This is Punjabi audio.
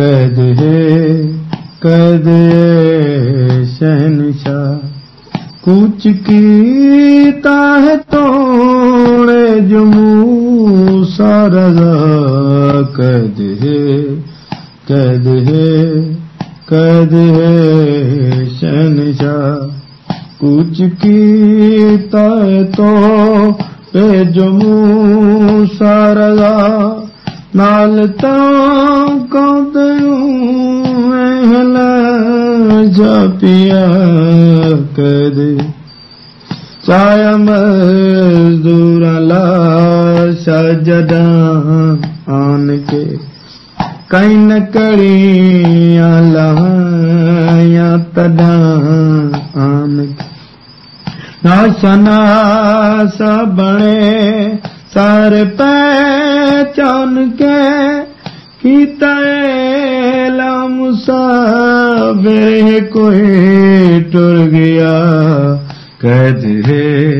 कद हे शहनशाह कुछ कीता है तोड़े जमू सारा है कद है शहनशाह कुछ कीता है तो जमू सारा नाल तो ਜਾਪਿਆ ਕਦੇ ਚਾਇਆ ਮਜ਼ਦੂਰਾਂ ਲਾ ਸਜਦਾ ਆਨ ਕੇ ਕਈ ਨਕੜੀਆਂ ਲਾਇਆ ਤਦਾ ਆਨ ਕੇ ਨਾ ਸਨਾ ਸਬਣੇ ਸਰ ਪਹਿਚਾਨ ਕੇ ਕੀਤਾ ਲਾ ਮੁਸਾਫਿਰ ਕੋਈ ਟੁਰ ਗਿਆ ਕਦ ਹੈ